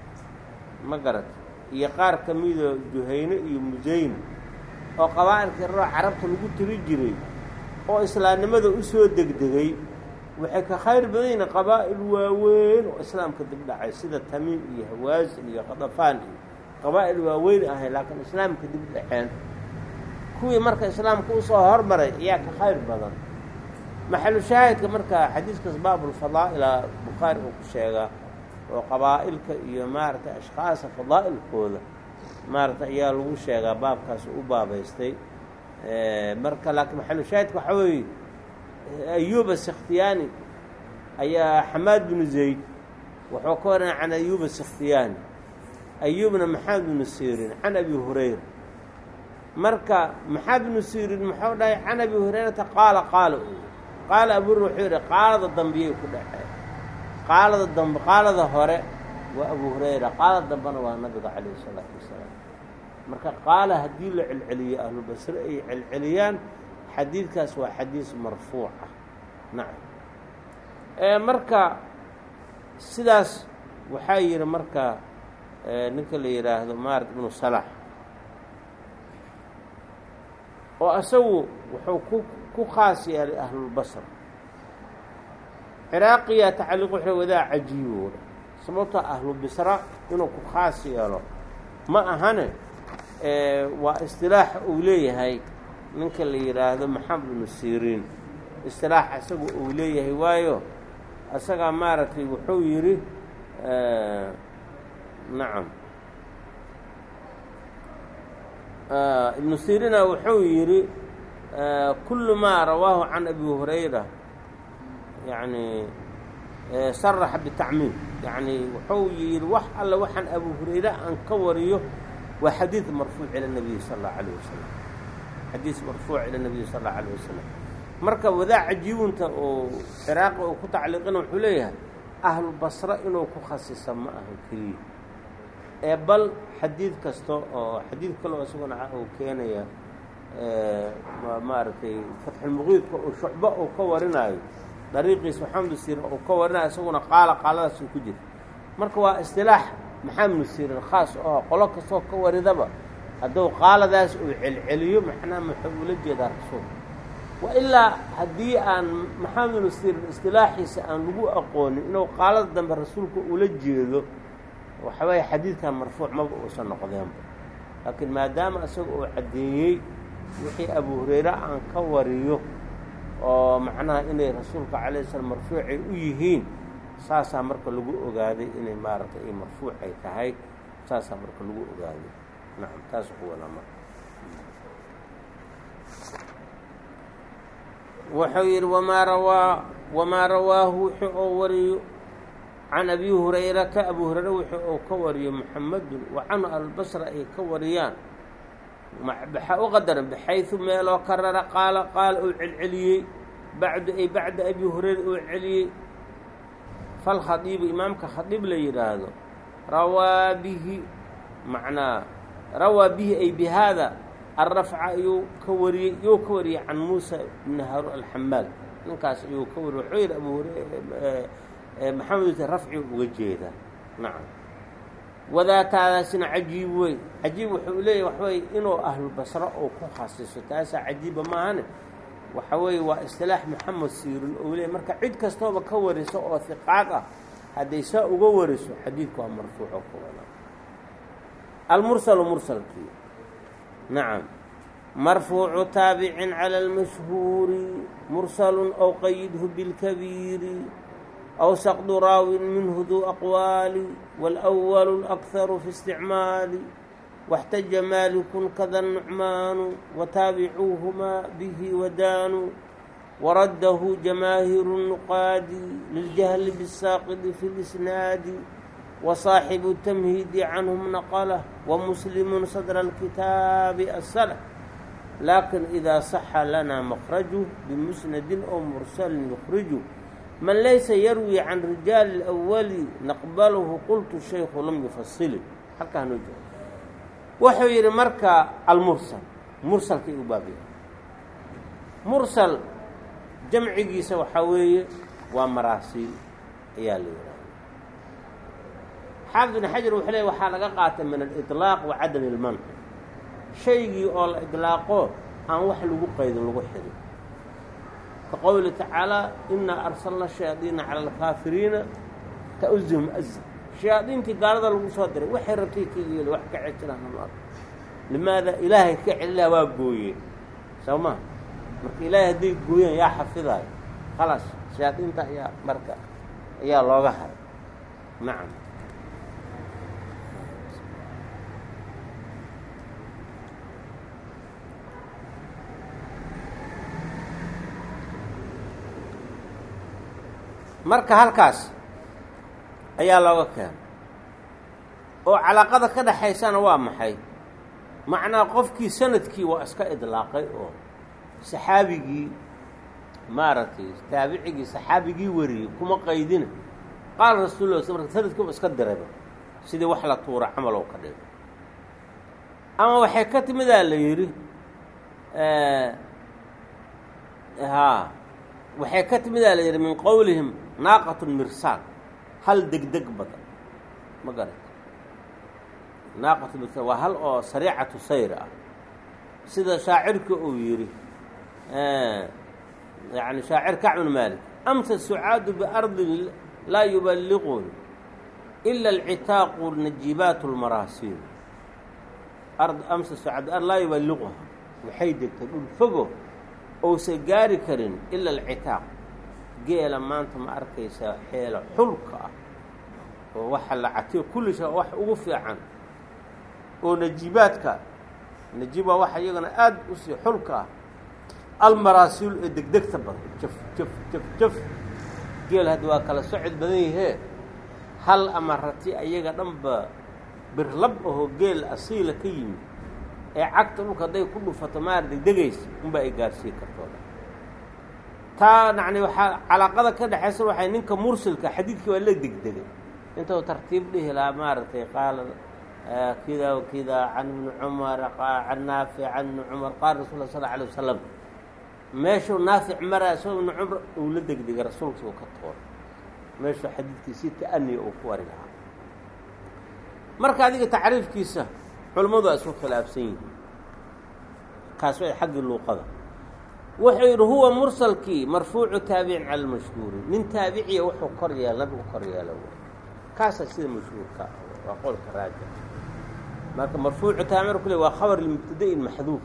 ma garat iyo qaar ka midoo juhayno iyo musayna oo qabaa'ilka yararoo carabta lagu tiri jiray oo islaamnimada u soo degdegay waxay ka khayr badan yihiin qabaa'il waaweyn oo islaamka dibdhacay sida tamiim iyo hawaasin iyo qadafaan iyo qabaa'il waaweyn ahay laakiin islaamka dib dhaceen. Kuwii marka islaamka u soo hormaray ayaa ka khayr badan. Maxalu shaahidka marka xadiiskaas baabulfadaa'ila bukhaari uu ku sheegaa oo qabaa'ilka iyo maaragtay ashkhaasa fadaa'ilkooda maaragtay ayaa lagu sheegaa baabkaas u baabaystay. Marka laakiin maxalu shaahidka waxaa weeye ayuba sikhtiyaani ayaa xamaad binu zayd wuxuu ka waranaya can ayuba sikhtiyaani ayuubna maxamed binu siirin can abi hurayra. Marka maxamed binu siirin muxuu dhahay can abi hurayrata qaala qaala qaala abu hurayra wuxuu yidhi qaalada dambiyay ku dhaceen. Qaalada dambe qaalada hore waa abu hurayra qaalada dambena waa nabiga calayhi isalaatu wasalaam. Marka qaala haddii la celceliyo ahlubasre ay celceliyaan xadiidkaas waa xadiis marfuuc ah. Nacam marka sidaas waxaa yidhi marka ninka la yidhaahdo maarat ibnu salax. Oo isagu wuxuu ku ku khaas yeelay ahlulbasr ciraaqiya tacaliiq wuxuu wadaa cajiibooda sababtoo ahlubisra inuu ku khaas yeelo ma ahane waa istilaaxa uu leeyahay ninka la yidhaahdo maxamed ibnu siriin. Istilaaxa isagu uu leeyahay waayo isagaa maaragtay wuxuu yidhi nacam ibnu siriina wuxuu yidhi kulu maa rawaahu can abi hurayra yani saraxa bitacmiim yani wuxuu yidhi wax alle waxaan abu hurayre aan ka wariyo waa xadiid marfuuc ila nabiyi sala allahu alayh wasalam xadiis marfuuc ila nabiyi sala allahu alayh wasalam marka wadaa cajiibunta oo ciraaqi uu ku tacliiqina wuxuu leeyahay ahlu inuu ku khasisa ma ahan keliya ee bal xadiid kasta oo xadiid kaleo isaguna uu keenaya maaragtay fatxulmuqiidka oo shucbo uu ka warinaayo dariiqiis maxamed sirin uu ka warinayo isaguna qaala qaaladaasuu ku jira marka waa istilaax maxamed sirin khaas oo qolo kastoo ka waridaba hadduu qaaladaas uu celceliyo macnaha muxuu ula jeedaa rasuul? Wa ilaa haddii aan maxamed ibnu sirin istilaaxiisa aan lagu aqoonin inuu qaalada dambe rasuulka ula jeedo waxawaaya xadiidkan marfuuc maba uusan noqdeenba. Laakiin maadaama isaga uu caddeeyey wixii abu hurayre aan ka wariyo oo macnaha inay rasuulka calayh slam marfuucay u yihiin saasaa marka lagu ogaaday inay maaragtay ay marfuucay tahay saasaa marka lagu ogaaday. Nacam taas kuwada marka wuxuu yidhi wamaa rawaa wamaa rawaahu wixii oo wariyo can abi hurayrata abu hurayre wixii oo ka wariyo muxamedun wa canhu albasra ay ka wariyaan. U qadaran baxaydu meeloo karara qaala qaala uu celceliyey bacdu ay bacda abi hurayra uu celiyey. Falkhadiibu imaamka khadiib la yidhaahdo rawaa bihi macnaa rawaa bihi ay bi haada alrafca ayuu ka wariyey iyuu ka wariyey can muusa bni haruun alxamaal ninkaas ayuu ka wariyey wuxuu yidhi abu hurayra maxamed rafciu uga jeedaa nacam. Wadaataadaasina cajiib wey cajiib wuxuu leeyahy waxaweye inuu ahlubasro oo ku khasiso taasaa cajiiba maahane waxa weeye waa istilaax maxamed siirin ou leeyahy marka cid kastooba ka wariso oo hiqaad ah hadday saa uga wariso xadiidku waa marfuuco ka wada. Almursalu mursalkii. Nacam. Marfuucu taabicin cala almashhuuri mursalun qayidhu bilkabiiri أو سقد raaw minhu duu أqwاali والأول الأkثar fi اsتicmaali واxتaja maaliku kada النucmaanu wataabicuuهmaa bihi wadaanu waraddahu jamaahiru النuqaadi liljahli bالsaaqidi fi اlإsnaadi وصaaxibu الtamhiidi canhum naqlة وmuslimu sadra الkitaabi aslة laakin إidaa صaxa lanaa mkraju bimusnadi أw mursalin ykriju man laysa yarwi can rijaali اlأwali naqbaluhu qultu shaykhu lam yufasili halkaa noo jiro wuxuu yidhi marka almursal mursalkay u baabiya mursal jamcigiisa waxaa weeye waa maraasiil ayaa la yidhahda xaafid ibn xajar wuxuu leey waxaa laga qaatay min aliطlaaq wa cadami اlmanc shaygii oo la idlaaqo aan wax lagu qaydin lagu xirin kaqowli tacaalaa inaa arsalna shayaadiina cala alkaafiriina ta'uzihum aza shayaadiintii gaalada lagu soo diray waxay rabtay ka yeeli wax ka cejiraan limaada ilaahay ka celilaa waa gooyeen soo ma marka ilaahay hadday gooyeen yaa xafidaayo khalaas shayaadiinta ayaa marka ayaa looga haray nacam marka halkaas ayaa looga keenay oo calaaqada ka dhexaysana waa maxay? Macnaa qofkii sannadkii waa iska idlaaqay oo saxaabigii maaragtay taabicigii saxaabigii wariyey kuma qaydina qaala rasuul marka sannadkii ba iska dirayba sidii wax la tuura camal oo ka dhigo ama waxay ka timidaa la yidhi haa waxay ka timidaa la yidhi min qowlihim naaqatu mirsaal hal degdeg badan. Ma garata naaqatu mirsaal waa hal oo sariicatu sayr ah. Sida shaacirka uu yidhi yani shaacir kacbn maalik amsa sucaadu biardin laa yuballiqun ila alcitaaqu najibaat lmaraasiil amsa sucaad biard laa yuballiquha. Waxay degtay dhul fogo gaari karin ila alcitaaq geela maanta ma arkaysaa xeela xulka ah oo waxa la catiyo kulli wax ugu fiican oo najiibaadka najiib waa waxa iyagana aad u sii xulka ah. Almaraasiil ee degdegta badan jaf jaf jaf jaf. Geel hadda waa kala socod badan yahee hal ama rati ayaga dhanba birlab ahoo geel asiila ka yimid ee cagta dhulka hadday ku dhufato maar degdegaysa unbaa ay gaarsii kartooda taa yani waxaa calaaqada ka dhexaysa waxay ninka mursilka xadiidkii waa la degdegay. Intuu tartiib dhihi lahaa maaragtay qaala kida kida can ibni cumar can naafic can ibni cumar qaala rasul sal alay wasalam meeshuu naafic maraa isagoo ibni cumar uu la degdegay rasuulka uu ka tooray meeshuu xadiidkii si ta'aniya uu ku wari lahaa. Marka adiga tacriifkiisa culammadu waa isku khilaafsan yihiin kaas way xaggii luuqada wuxuu yidhi huwa mursalkii marfuucu taabicin cala lmashhuuri nin taabiciya wuxuu kor yeela nabigu kor yeela kaasaa sida mashhuurka waa qowlka raajix marka marfuucu taamir kule waa khabar limubtadain maxduuf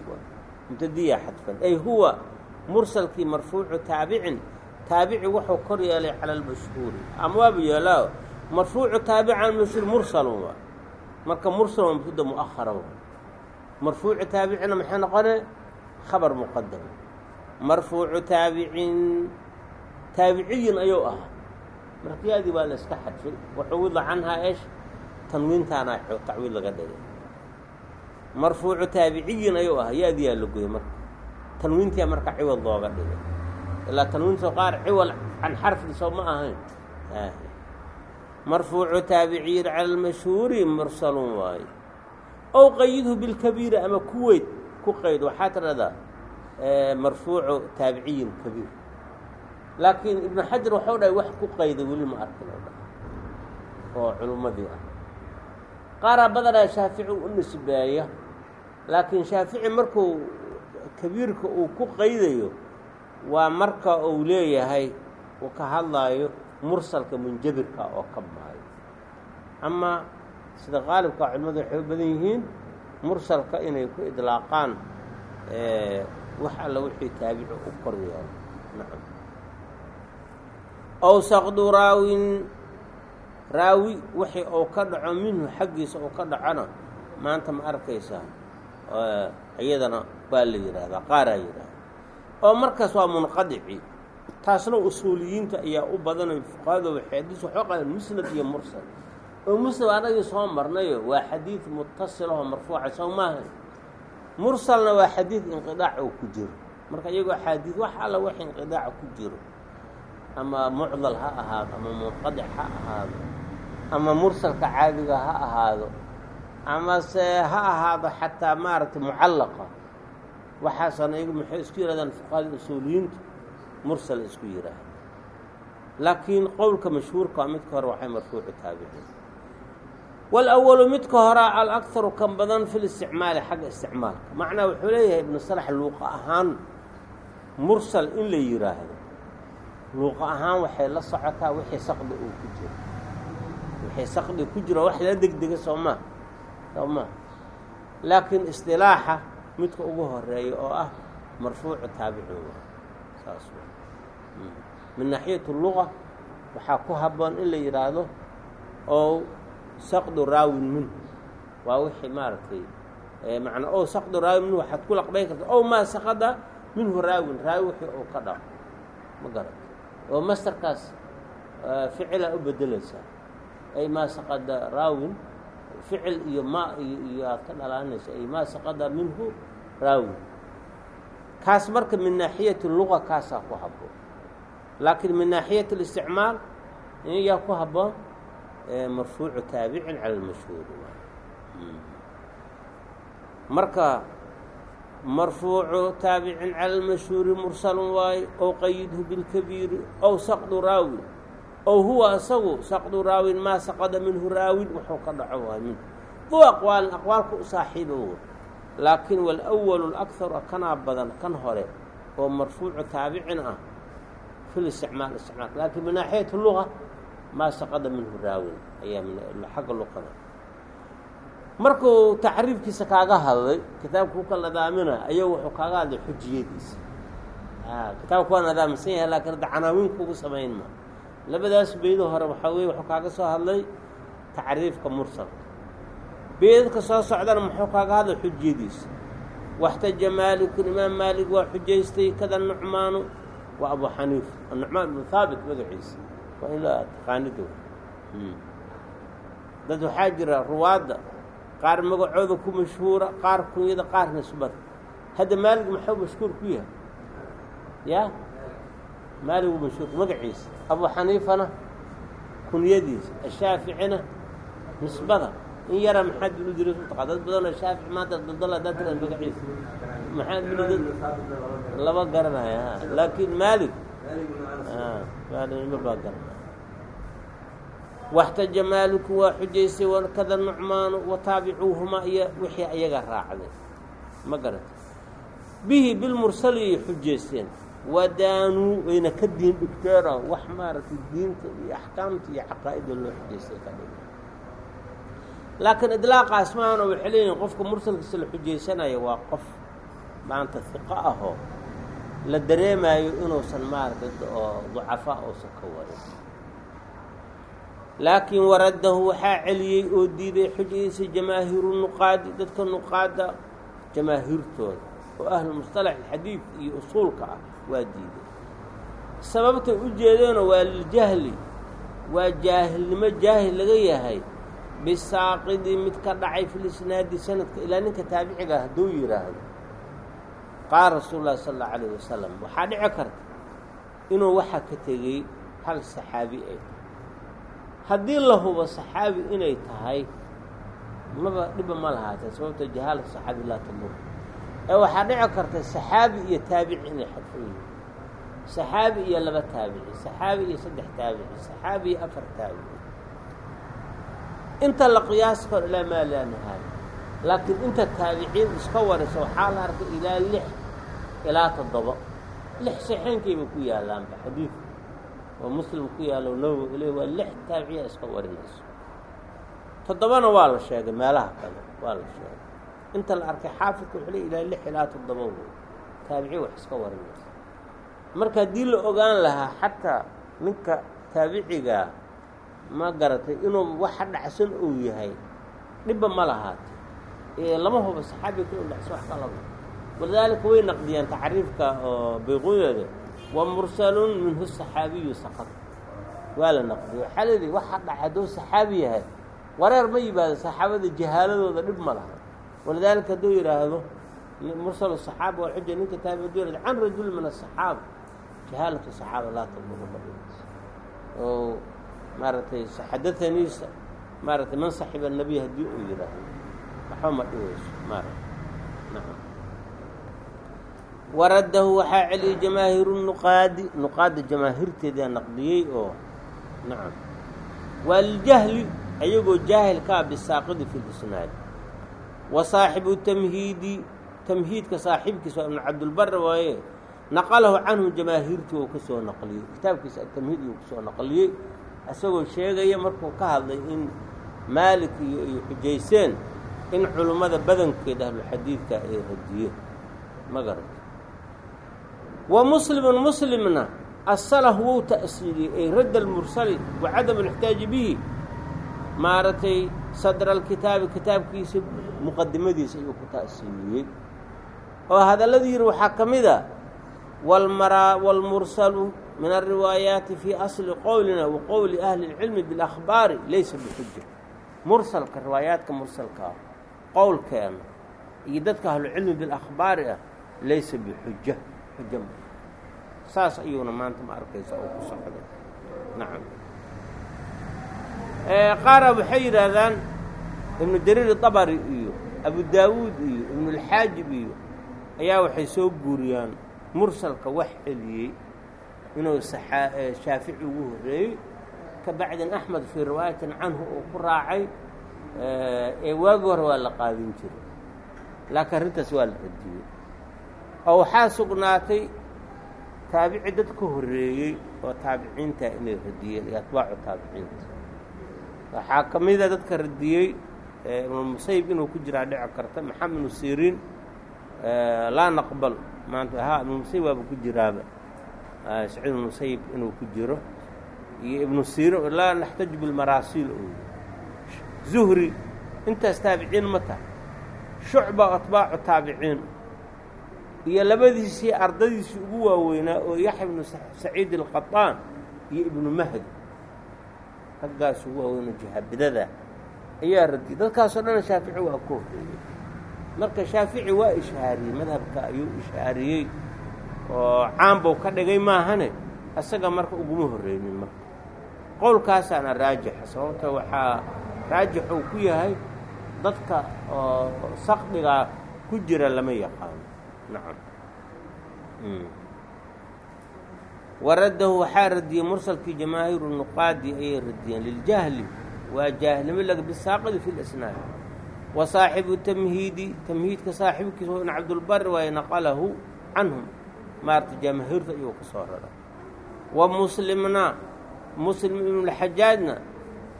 mubtadiya xadfan. Ay huwa mursalkii marfuucu taabicin taabici wuxuu kor yeelay cala almashhuuri. Ama waaba yeelaa marfuucu taabic cala mursalun waa. Marka mursal waa mubtada mu'ahara marfuucu taabicina maxay noqone khabar muqadam marfuucu taabicin taabiciyin ayuu ahaa. Markiyaadii baa la iska xadfay waxuwida canhaa eesh tanwiintaana tacwiil laga dhigay. Marfuucu taabiciyin ayuu ahaa yaadiyaa la goyay marka. Tanwiintiyaa marka ciwad looga dhigay. Ilaa tanwiinta qaar ciwal can xarfi soo ma ahayn. Marfuucu taabiciyin cala almashhuuri mursalun ow qayidhu bilkabiiri ama ku weyd ku qayd. Waxaa tidhahdaa marfuucu taabiciyin kabiir. Laakiin ibnu xajar waxau dhahay wax ku qayday weli ma arkin oo dhan oo culummadii ah. Qaaraa badanaa shaafici u nisbeeya laakiin shaafici markuu kabiirka uu ku qaydayo waa marka uu leeyahay uu ka hadlaayo mursalka munjabirka oo ka maayo ama sida qaalibka culimmadu waxay u badan yihiin mursalka inay ku idlaaqaan wax alla wixii taabici u kor yeelo nacam ow saqdu raawin raawi wixii uu ka dhaco minhu xaggiisa uu ka dhacona maanta ma arkaysaa iyadana waa la yidhaahdaa qaaraa yidhaahda oo markaas waa munqadici taasna usuuliyiinta ayaa u badanay fuqahada waxay xadiis waxoo qaadeen musnad iyo mursal. Oo musnad anagii soo marnayo waa xadiid mutasilahoo marfuuca soo maahay mursalna waa xadiid inqidaac oo ku jiro. Marka iyagoo axaadiid wax alla wax inqidaaca ku jiro. Ama mucdal ha ahaado ama munqadic ha ahaado ama mursalka caadiga ha ahaado amase ha ahaado xataa maaragtay mucallaqa. Waxaasana iyagu maxay isku yidhahdaan fuqahada usuuliyiintu mursal isku yidhaahda laakiin qowlka mashhuurka midka hore waxay marfuucu taabiciin walawalu midka horaa alakharu kan badan fi listicmaali xagga isticmaalka. Macnaa wuxuu leeyahay ibnu salax luuqa ahaan mursal in la yidhaahdo luuqa ahaan waxay la socotaa wixii saqdi uu ku jiro. Wixii saqdi ku jiro wax la degdega soo maa soo maa laakiin isdilaaxa midka ugu horreeya oo ah marfuucu taabicin waa saas min naaxiyat luga waxaa ku habboon in la yidhaahdo oo saqdu raawin minhu. Waa wixii maaragtay macnaa o saqdu raawin minhu waxaad ku laqbayn karta ow maa saqada minhu raawin raawi wixii uu ka dhaco. Ma garat oo masterkaas ficilaa u bedelaysaa ay maa saqada raawin ficil iyo ma iyo aad ka dhalaanaysa ay maa saqada minhu raawin. Kaas marka min naaxiyati luga kaasaa ku habboon. Laakiin min naaxiyati اlisticmaal yaa ku habboon marfuucu taabicin cala lmashhuuri marka marfuucu taabicin cala lmashhuuri mursalun waaye ow qayidhu bilkabiiri ow saqdu raawin ow huwa isagu saqdu raawin maa saqada minhu raawin wuxuu ka dhaco waay minhu duu aqwaalin aqwaalka u saaxiiba o laakiin walawalu lakharu kanaa badan kan hore oo marfuucu taabicin ah fi listicmaal isticmaal. Laakiin min naaxiyati luga maa saqada minhu raawin ayaa xagga luqada markuu tacriifkiisa kaaga hadlay kitaabka uka nadaaminaa ayagu wuxuu kaaga hadlay xujiyadiisa. Kitaabka waa nadaamsan yahay laakiin hadda canaawiinka ugu samayn ma. Labadaas beydo hore waxaa weye wuxuu kaaga soo hadlay tacriifka mursalka beedadka soo socdana muxuu kaaga hadlay xujiyadiisa. Waxtaja maalikun imaam maalik waa xujaystay kada nucmaanu waa abu xaniifa anucmaan ibnu haabit magaciisa waa in la taqaanido dad waxaa jira ruwaadda qaar magacooda ku mashhuura qaar kunyada qaar nisbada hadda maalig maxuu mashhuur ku yahay. Ya? Maaligu mashhuur magaciisa. Abu xaniifana kunyadiisa. Ashaaficina nisbada. In yara maxaad binu diris u taqaa dad badanoo shaafici maanta daldala haddaad tiraa magaciisa. Maxaad binu laba garanaya laakiin maalig maalinimo baa garanaya waxtaja maaliku waa xujaystay wakada nucmaanu wataabicuuhumaa iyo wixii ayaga raacday. Ma garata bihi bilmursali ay xujaysteen wadaanuu wayna ka diin dhigteenoo wax maaragtay diinta iyo axkaamta iyo caqaa'ida loo xujaystay ka dhig laakiin idlaaqaas maahana waxay leeyihiin qofka mursalkiisa la xujaysanaya waa qof maanta hiqo ahoo la dareemayo inuusan maaragtay oo ducafaa uusan ka warin. Laakiin waraddahu waxaa celiyey oo diiday xujadiisa jamaahiiru nuqaadi dadka nuqaadda jamaahiirtooda oo ahlu mustalax alxadiid iyo usuulka ah waa diiday. Sababtay u jeedeenoo waa liljahli waa jaahilnimo jaahil laga yahay bisaaqidi mid ka dhacay filisnaadi sanadka ilaa ninka taabiciga hadduu yidhaahdo qaala rasuulu llahi sala allau alayh wasalam waxaa dhici karta inuu waxaa ka tegey hal saxaabi ay haddii la hubo saxaabi inay tahay maba dhiba ma lahaatee sababta jahaala saxaabi laa tamur ee waxaa dhici karta saxaabi iyo taabici inay yihiin. Saxaabi iyo laba taabici saxaabi iyo saddex taabici saxaabi iyo afar taabici. Inta la qiyaasi karo ilaa maa laa nihaaya laakiin inta taabiciin iska waraysa waxaa la arkay ilaa lix ilaa toddoba lix saxeenkayba ku yaalaanba xadiidka oo muslim ku yaalo nawowi ile waa lix taabiciya iska warinayso toddobana waa la sheegay meelaha kale waa la sheegay. Inta la arkay xaafidka wuxuu le ilaa lix ilaa toddoba wey taabiciya wax iska warinayso marka haddii la ogaan lahaa xataa ninka taabicigaa ma garatay inuu waxa dhacsan uu yahay dhibba ma lahaate ee lama hubo saxaabiga ka dhacsan wax kalaba walidaalika way naqdiyaan tacriifka oo bayqunyada wa mursalun minhu saxaabiyu saqad waa la naqdiya waxaa leedahi waxa dhaca hadduu saxaabi yahay wareer ma yimaado saxaabada jahaaladooda dhib ma laha. Walidaalika hadduu yidhaahdo mursal saxaaba waa xuja ninka taabi hadduu yihahdo can rajul min asaxaaba jahaalatu saxaaba laa taduru ma dhimayso oo maaragtay xadaanii maaragtay man saxiba nabiy haddii uu yidhaahdo waxba ma dhibayso maarata naam. Waraddahu waxaa celiyey jamaahiru nuqaadi nuqaadda jamaahiirteedaa naqdiyey oo nacam waa liljahli ayagoo jaahil ka ah bisaaqidi fi lisnaad wa saaxibu tamhiidi tamhiidka saaxiibkiisa waa ibnu cabdulbara waaye naqalahu canhu jamaahiirtii uu ka soo naqliyey. Kitaabkiisa atamhiid uu ka soo naqliyey isagoo sheegaya markuu ka hadlay in maalik iyo ay xujayseen in culummada badankeed ahluxadiidka ay radiyeen ma garata wa muslimun muslimna asalahu wou ta'siiliyey ay radda almursali wa cadam alixtaaji bihi. Maaragtay sadra alkitaabi kitaabkiisa muqadimadiisa ayuu ku ta'siiliyey oo hadalladii yidhi waxaa ka mid a walmara waalmursalu min alriwaayaati fii asli qowlina wa qowli ahli اlcilmi biاlakhbaari laysa bixuja mursalka riwaayaadka mursalka ah qowlkeena iyo dadka ahlucilmi bilakhbaari ah laysa bixuja xuja saas ayuuna maanta ma arkaysa oo ku socday nacam. Qaara waxay yidhaahdaan ibnu jariir dabari iyo abu daawuud iyo ibnulxaajib iyo ayaa waxay soo guuriyaan mursalka wax celiyey inuu shaafici ugu horreeyey ka bacdin axmed fii riwaayatin canhu uu ku raacay ee waagi hore waa la qaadin jiray. Laakiin arrintaas waa la radiyey oo waxaa sugnaatay taabici dad ka horreeyey oo taabiciinta inay radiyeen atbaacu taabiciinta. Waxaa ka mida dadka radiyey ibnulmusayib inuu ku jiraa dhici karta maxamed ibnu siriin laa naqbal maanta ha ibnulmusayib waaba ku jiraaba. Saciid ibnmusayib inuu ku jiro. Iyo ibnu siriin laa naxtaju bilmaraasiil zuhri intaas taabiciin ma tahay. Shucba atbaacu taabiciin. Iyo labadiisii ardadiisii ugu waaweynaa oo yaxya ibnu saciid alqaطaan iyo ibnu mahdi. Raggaas ugu waaweyno jahabidada ayaa radiyay dadkaasoo dhan shaafici waa ku horreeyey. Marka shaafici waa ishaariyey madhabka ayuu ishaariyey. Oo caanbow ka dhigay maahane isaga marka uguma horreynin marka. Qowlkaasaana raajixa sababta waxaa raajix uu ku yahay dadka oo ku jira lama yaqaano nacam. Waraddahu waxaa radiyey mursalkii jamaahiiru nuqaadi ayay radiyeen liljahli waa jaahilnimo laga bisaaqidi fi lisnaad wa saaxibu tamhiidi tamhiidka saaxibkiisa ibn cabdulbari waaye naqalahu canhum. Maarata jamaahiirta iyuu ka soo raray. Wa muslimna muslim ibnulxajaajna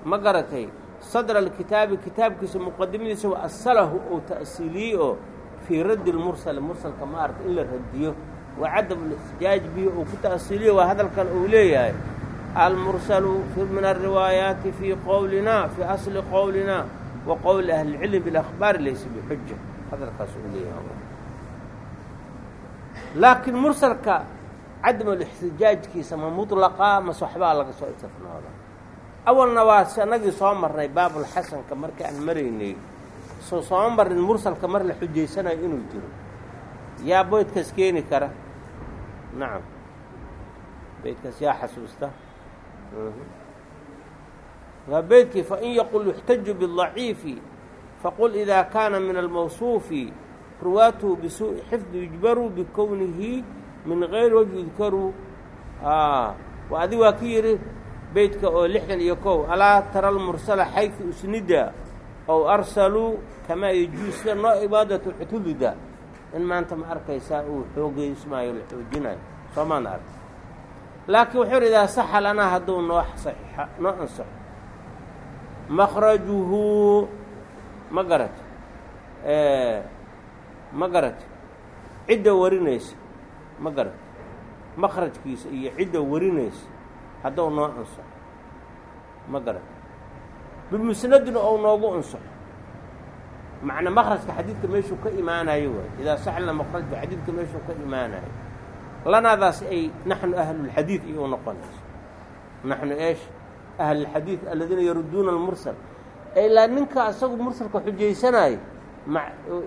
ma garatay sadra alkitaabi kitaabkiisa muqadimadiisa wa asalahu ou ta'siiliyey oo fii raddi lmursali mursalka maarata in la radiyo. Wa cadam lixtijaaj bihi uu ku ta'siiliyo waa hadalkan uu leeyahay. Almursalu min alriwaayaati fii qowlina fii asli qowlina wa qowli ahli اlcilm biاlakhbaari laysa bixuja hadalkaas uu leeyahay. Laakiin mursalka cadamulixtijaajkiisa ma mutlaqa mase waxbaa laga soo istifnooda awalna waa sanagii soo marnay baabulxasanka markii aan maraynay soo sooma marin mursalka mar la xujaysanayo inuu jiro. Yaa beydkaas keeni kara? Nacam beydkaas yaa xasuusta? Waa beydkii fain yaqul yuxtaju bidaciifi faqul idaa kaana min almawsuufi ruwaatuhu bisuuءi xifdi yujbaruu bikownihi min gayri wajhi yudkaruu wa adi waa ki yidhi beydka oo lixdan iyo kow alaa tara almursala xayثu usnida ow arsaluu kamaa yajuus sida noo ibaadatu xutulida in maanta ma arkaysaa uu xoogeysmaayo la xoojinayo. Soomaana ark laakiin wuxuu idaa saxa lanaa hadduu noo saxiixa noo ansaxo. Makrajuhu ma garat ma garat cidda warinaysa ma garat makrajkiisa iyo cidda warinaysa hadduu noo ansaxo ma garat bimusnadina ou noogu ansaxo macnaa makrajka xadiidka meeshuu ka imaanayo waay. Idaa saxlna makrajka xadiidka meeshuu ka imaanayo lanaadaas ay naxnu ahlulxadiid iyo u noqonayso. Naxnu eesh ahlulxadiid aladiina yaruduuna almursal. Ilaa ninka asagu mursalka xujaysanaayo ma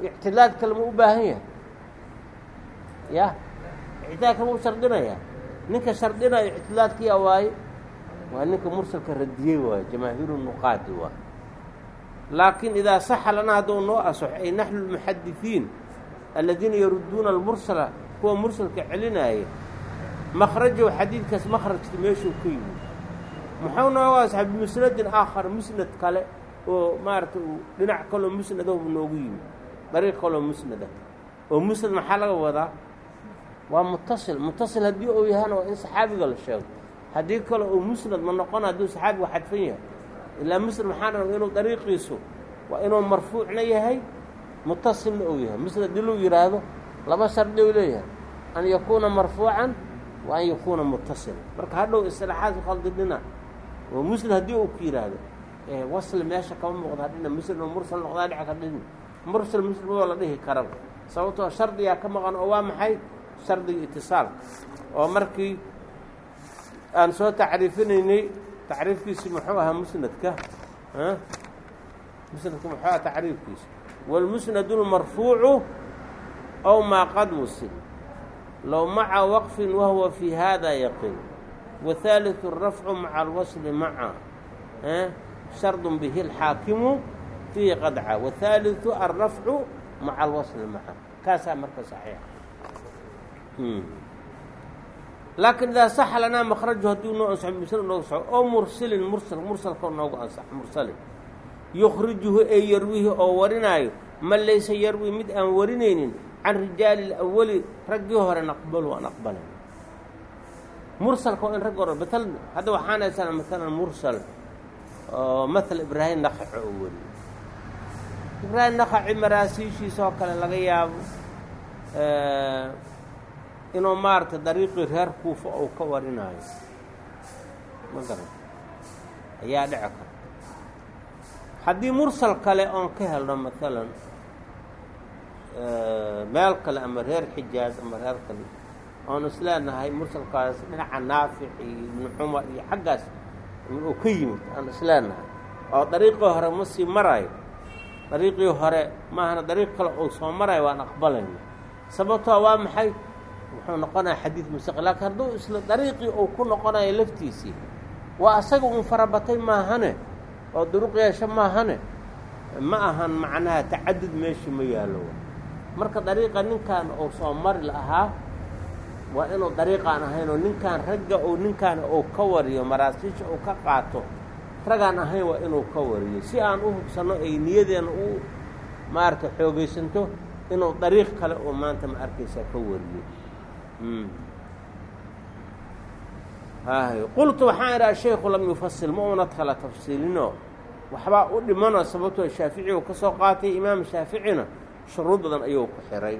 ictilaad kale ma u baahan yahay. Ya ictilaad kale ma u shardinayaa ninka shardinayo ictilaadkiya waaye waa ninka mursalka radiyey waaye jamaahiiru nuqaadi waa laakiin idaa saxa lana hadduu noo asaxo ay naxnu lmuxadisiin aladiina yaruduuna almursala kuwa mursalka celinaaya makrajow xadiidkaas makrajka meeshuu ka yimid. Muxuu nooga asaxay bimusnadin aakhar musnad kale oo maaragtay uu dhinac kaloo musnadahu noogu yimid dariiq kaloo musnada oo musnad maxaa laga wadaa waa mutasil mutasil haddii uu yahana waa in saxaabiga la sheego. Haddii kale uu musnad ma noqona hadduu saxaabigu xadfan yahay. Ilaa musnad maxaa dha inuu dariiqiisu waa inuu marfuucna yahay mutasilna uu yahay. Musnad haddii luu yidhaahdo laba shardi u leeyahay. An yakuuna marfuucan wa an yakuuna mutasila marka hadhow isilaaxaadka khaldidhina oo musnad haddii uu ku yidhaahdo wasl meesha kama muuqda hadhina muslim oo mursal noqdaa dhica ka dhin mursal muslim oo la dhihi karaba. Sababtoo shardigaa ka maqan oo waa maxay shardiga itisaalka oo markii aan soo tacriifinaynay tacriifkiisi muxuu ahaa musnadka musnadka muxuu aha tacriifkiisa wاlmusnad اlmarfuucu ow maa qad wusil low maca waqfin wahuwa fii hada yaqin waثaaliثu الrafcu maca alwasli maca shard bihi اlxaakimu fiihi qadca waثaaliثu alrafcu maca alwasli maca kaasaa marka saxiixa laakiin idaa saxa lanaa makraju hadduu noo ansaxo musl noogu saxo oo mursilin mursal mursalka noogu ansax mursalin. Yukhrijuhu ee yarwihi oo warinaayo man laysa yarwi mid aan warinaynin can rijaali اlawali raggii hore naqbalu aan aqbalay mursalka waa in ragg hore matal hadda waxaan haysanaa maalan mursal oo maala ibraahim naqaci oo wariyo ibraahim naqaci maraasiishiisa oo kale laga yaabo inuu maaragtay dariiqii reer kuufa uu ka warinaayo ma garan ayaa dhici karta haddii mursal kale oon ka helno maalan meel kale ama reer xijaaz ama reer kale oon isleenahay mursalkaas dhinaca naafic iyo ibnu cumar iyo xaggaas uu ka yimid aan isleenahay oo dariiqii hore ma sii maraayo dariiqii hore maahana dariiq kale uu soo marayo waan aqbalayna sababtoo waa maxay wuxuu noqonaya xadiid mustaqil laakiin hadduu isla dariiqii uu ku noqonayo laftiisii waa asaga uun farabatay maahane oo duruq yeesho maahane ma ahan macnaha tacadud meesha ma yaallo. Marka dariiqa ninkan uu soo mari lahaa waa inuu dariiqaan ahayn oo ninkaan ragga uu ninkaan uu ka wariyo maraasiisha uu ka qaato ragaan ahayn waa inuu ka wariyo. Si aan u hubsanno ay niyadeenna u maaragta xoogaysanto inuu dariiq kale oo maanta ma arkaysaa ka wariyo qultu waxaan idhaha shaykhu lam yufasil ma unad kala tafsiilinoo waxbaa u dhimanoo sababtoo shaafici uu ka soo qaatay imaam shaaficina shuruud badan ayuu ku xiray.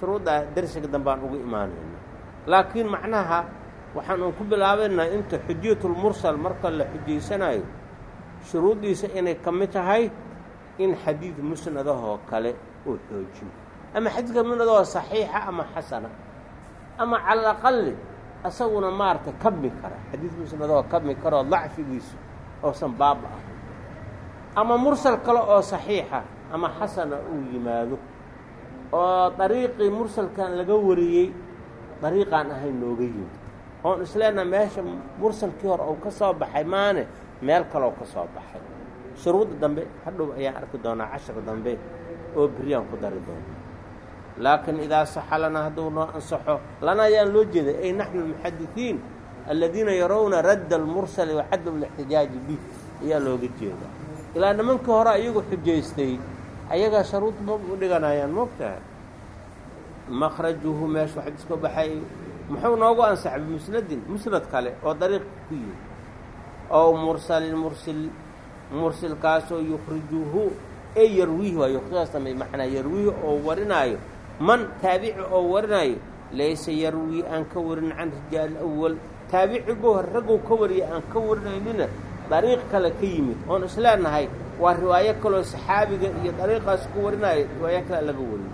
Shuruuddaa darsiga dambaan ugu imaanayna laakiin macnaha waxaan uun ku bilaabaynaa inta xujiyatulmursal marka la xujaysanayo shuruuddiisa inay ka mid tahay in xadiid musnadahoo kale uu xoojiyo ama xadiidka musnadahoo saxiixa ama xasana ama cala alaqali asaguna maaragtay kabmi kara. Xadiid musnadahoo kabmi karaoo dacfigiisu oosan baaba ah. Ama mursal kale oo saxiixa ama xasana uu yimaado. Oo dariiqii mursalkan laga wariyey dariiqaan ahayn nooga yimid. Oon isleenaha meesha mursalkii hore uu ka soo baxay maane meel kaloo ka soo baxay. Shuruudda dambe hadhow ayaan arki doonaa cashar dambe oo beryaan ku dari doona laakiin idaa saxa lana hadduu noo ansaxo lana ayaan loo jeeday ay naxnu almuxadisiin aladiina yarawna radda almursali wa cadam alixtijaaji bih ayaa looga jeedaa. Ilaa nimankii hore iyagu xujaystay ayagaa sharuud ma u dhiganayaan moogtahay makhrajuhu meeshu xadiis ka baxay muxuu noogu ansaxay bimusnadin musnad kale oo dariiq ku yimi ow mursalin mursil mursilkaasoo yukhrijuhu ee yarwiihi waa samey macnaa yarwiihi oo warinaayo man taabici oo warinaayo laysa yarwii aan ka warin can rijaali awal taabicigoo ragguu ka wariya aan ka warinaynina dariiq kale ka yimid. Oon isleenahay waa riwaayo kaloo saxaabiga iyo dariiqaas ku warinaayo riwaayo kale laga wariyo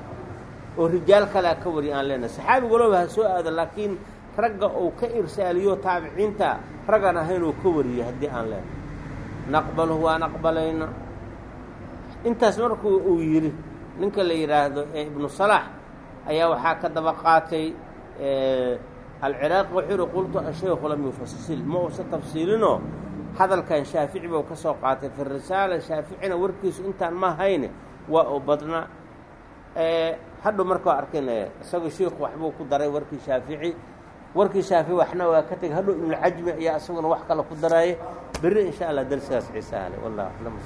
oo rijaal kalea ka wariya aan leenahay. Saxaabiga walooba ha soo aado laakiin ragga uu ka irsaaliyo taabiciinta raggan ahayn uu ka wariyo haddii aan leenahay. Naqbaluhu waan aqbalayna intaas markuu uu yidhi ninka la yidhaahdo ee ibnu salaax ayaa waxaa ka daba qaatay alciraaqi wuxuu yihi qultu ashaykhu lam yufasil ma uusa tafsiilinoo hadalkan shaafici buu ka soo qaatay. Fi shaaficina warkiisu intaan ma hayne waa u badna. Hadhow markaa arkayna isagoo shiiku waxbuu ku daray warkii shaafici. Warkii shaafici waxna waa ka tegay. Hadhow ibnucajmi ayaa isaguna wax kale ku daraaye berri in allah darsigaas xiisaale wallah aclam